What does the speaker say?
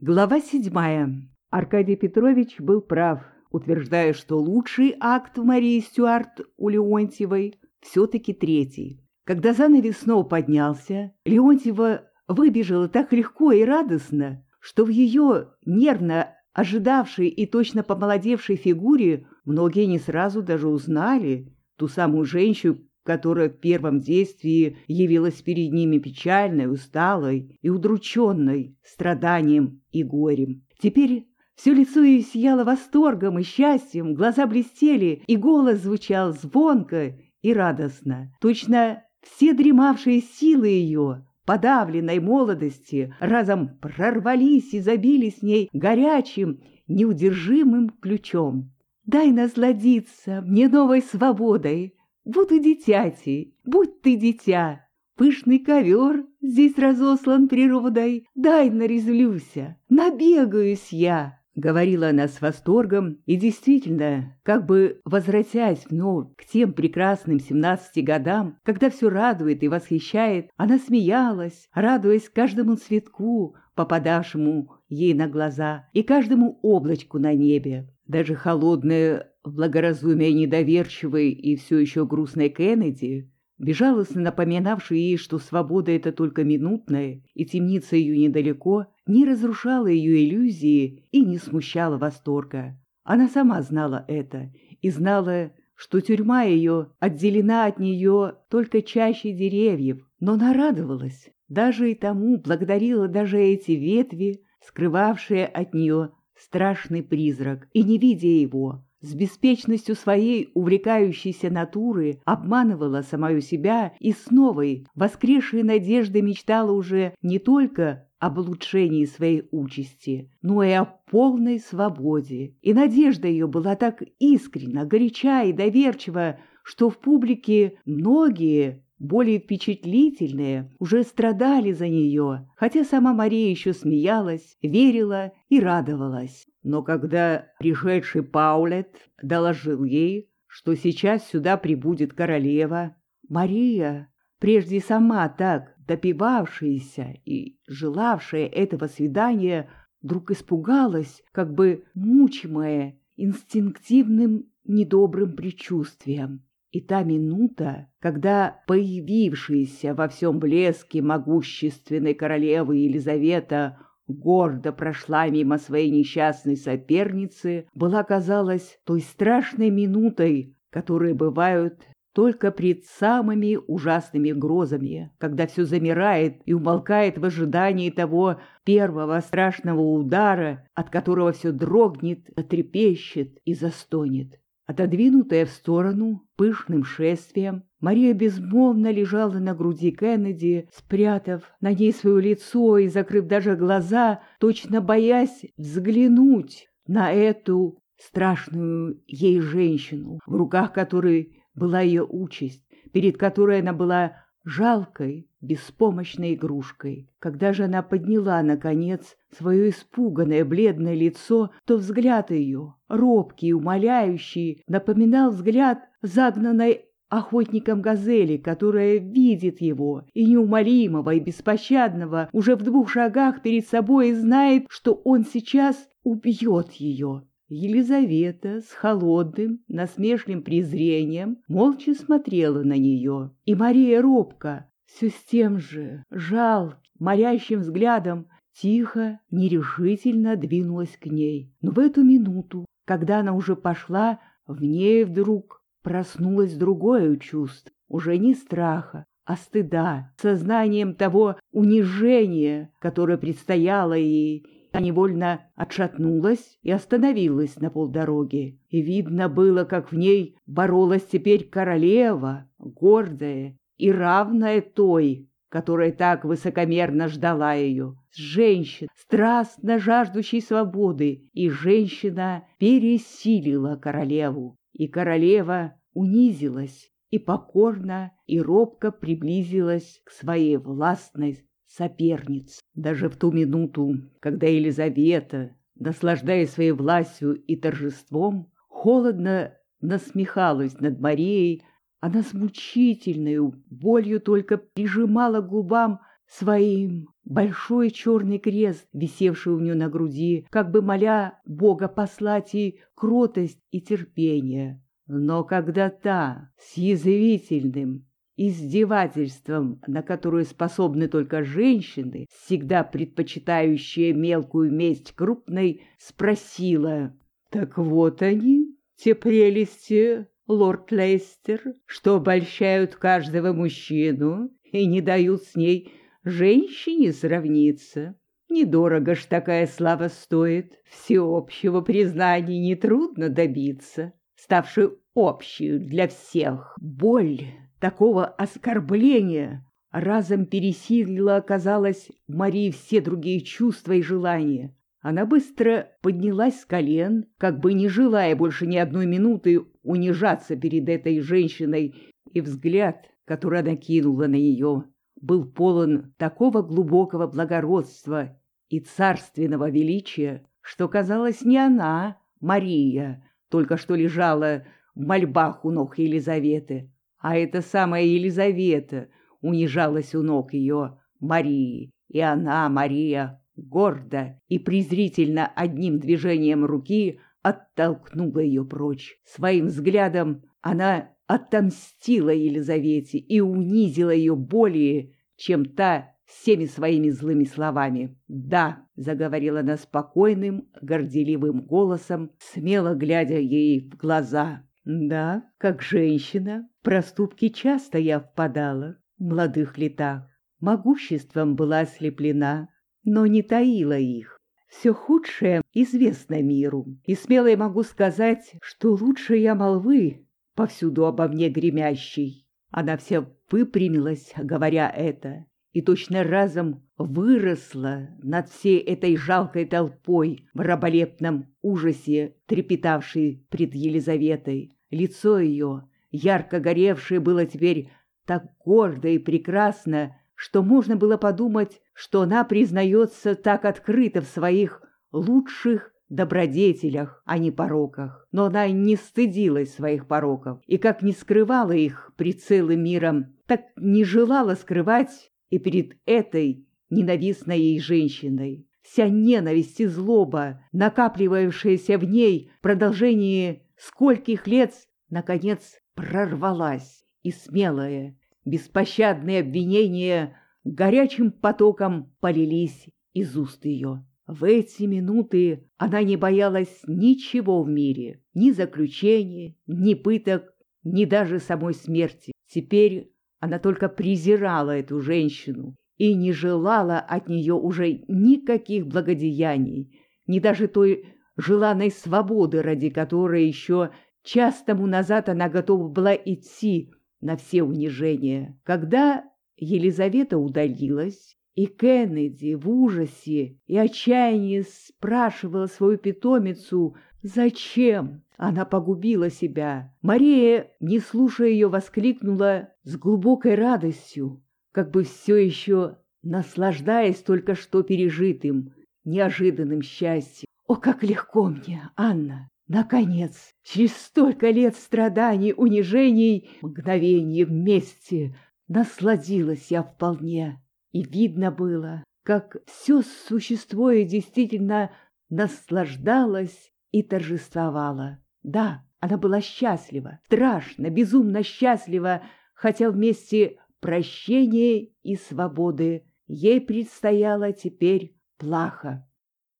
Глава седьмая. Аркадий Петрович был прав, утверждая, что лучший акт в Марии Стюарт у Леонтьевой все-таки третий. Когда занавес снова поднялся, Леонтьева выбежала так легко и радостно, что в ее нервно ожидавшей и точно помолодевшей фигуре многие не сразу даже узнали ту самую женщину, которая в первом действии явилась перед ними печальной, усталой и удрученной страданием и горем. Теперь все лицо ее сияло восторгом и счастьем, глаза блестели, и голос звучал звонко и радостно. Точно все дремавшие силы ее, подавленной молодости, разом прорвались и забили с ней горячим, неудержимым ключом. «Дай насладиться мне новой свободой, Буду дитяти, будь ты дитя. Пышный ковер здесь разослан природой, дай нарезвлюся, набегаюсь я. Говорила она с восторгом, и действительно, как бы возвратясь вновь к тем прекрасным семнадцати годам, когда все радует и восхищает, она смеялась, радуясь каждому цветку, попадавшему ей на глаза, и каждому облачку на небе. Даже холодное благоразумие недоверчивой и все еще грустной Кеннеди, безжалостно напоминавшей ей, что свобода — это только минутная, и темница ее недалеко, не разрушала ее иллюзии и не смущала восторга. Она сама знала это и знала, что тюрьма ее отделена от нее только чаще деревьев, но она радовалась, даже и тому благодарила даже эти ветви, скрывавшие от нее страшный призрак, и, не видя его, с беспечностью своей увлекающейся натуры обманывала самую себя и с новой, воскресшей надеждой мечтала уже не только об улучшении своей участи, но и о полной свободе. И надежда ее была так искренна, горяча и доверчива, что в публике многие более впечатлительные, уже страдали за нее, хотя сама Мария еще смеялась, верила и радовалась. Но когда пришедший Паулет доложил ей, что сейчас сюда прибудет королева, Мария, прежде сама так допивавшаяся и желавшая этого свидания, вдруг испугалась, как бы мучимая инстинктивным недобрым предчувствием. И та минута, когда появившаяся во всем блеске могущественной королевы Елизавета гордо прошла мимо своей несчастной соперницы, была, казалось, той страшной минутой, которые бывают только пред самыми ужасными грозами, когда все замирает и умолкает в ожидании того первого страшного удара, от которого все дрогнет, отрепещет и застонет. Отодвинутая в сторону пышным шествием, Мария безмолвно лежала на груди Кеннеди, спрятав на ней свое лицо и закрыв даже глаза, точно боясь взглянуть на эту страшную ей женщину, в руках которой была ее участь, перед которой она была жалкой, беспомощной игрушкой. Когда же она подняла, наконец, свое испуганное бледное лицо, то взгляд ее, робкий, умоляющий, напоминал взгляд загнанной охотником газели, которая видит его, и неумолимого, и беспощадного, уже в двух шагах перед собой и знает, что он сейчас убьет ее. Елизавета с холодным, насмешливым презрением молча смотрела на нее, и Мария робко, все с тем же жалким, морящим взглядом, тихо, нерешительно двинулась к ней. Но в эту минуту, когда она уже пошла, в ней вдруг проснулось другое чувство, уже не страха, а стыда, сознанием того унижения, которое предстояло ей, а невольно отшатнулась и остановилась на полдороги. И видно было, как в ней боролась теперь королева, гордая и равная той, которая так высокомерно ждала ее. Женщина, страстно жаждущей свободы, и женщина пересилила королеву, и королева унизилась и покорно и робко приблизилась к своей властной сопернице. Даже в ту минуту, когда Елизавета, наслаждаясь своей властью и торжеством, холодно насмехалась над Марией, она с мучительной болью только прижимала губам своим большой черный крест, висевший у нее на груди, как бы моля Бога послать ей кротость и терпение. Но когда та с язвительным издевательством, на которое способны только женщины, всегда предпочитающие мелкую месть крупной, спросила, «Так вот они, те прелести, лорд Лейстер, что обольщают каждого мужчину и не дают с ней женщине сравниться. Недорого ж такая слава стоит, всеобщего признания нетрудно добиться, ставшую общую для всех. Боль такого оскорбления разом пересилила, оказалось, Марии все другие чувства и желания. Она быстро поднялась с колен, как бы не желая больше ни одной минуты унижаться перед этой женщиной, и взгляд, который она кинула на нее, был полон такого глубокого благородства и царственного величия, что казалось не она, Мария, только что лежала в мольбах у ног Елизаветы, а эта самая Елизавета унижалась у ног ее Марии, и она, Мария, гордо и презрительно одним движением руки оттолкнула ее прочь. Своим взглядом она отомстила Елизавете и унизила ее более, чем та всеми своими злыми словами. «Да», — заговорила она спокойным, горделивым голосом, смело глядя ей в глаза. «Да, как женщина, проступки часто я впадала в молодых летах. Могуществом была ослеплена, но не таила их. Все худшее известно миру, и смело я могу сказать, что лучше я молвы, повсюду обо мне гремящей. Она вся выпрямилась, говоря это, и точно разом выросла над всей этой жалкой толпой в раболепном ужасе, трепетавшей пред Елизаветой. Лицо ее, ярко горевшее, было теперь так гордо и прекрасно, что можно было подумать, что она признается так открыто в своих лучших добродетелях, а не пороках. Но она не стыдилась своих пороков, и как не скрывала их пред целым миром, так не желала скрывать и перед этой ненавистной ей женщиной. Вся ненависть и злоба, накапливавшаяся в ней в продолжении скольких лет, наконец прорвалась, и смелая, Беспощадные обвинения горячим потоком полились из уст ее. В эти минуты она не боялась ничего в мире, ни заключения, ни пыток, ни даже самой смерти. Теперь она только презирала эту женщину и не желала от нее уже никаких благодеяний, ни даже той желанной свободы, ради которой еще час тому назад она готова была идти на все унижения. Когда Елизавета удалилась, и Кеннеди в ужасе и отчаянии спрашивала свою питомицу, зачем она погубила себя. Мария, не слушая ее, воскликнула с глубокой радостью, как бы все еще наслаждаясь только что пережитым, неожиданным счастьем. «О, как легко мне, Анна! Наконец, через столько лет страданий, унижений, мгновение вместе насладилась я вполне. И видно было, как все существо действительно наслаждалось и торжествовало. Да, она была счастлива, страшно, безумно счастлива, хотя вместе прощения и свободы ей предстояло теперь плохо.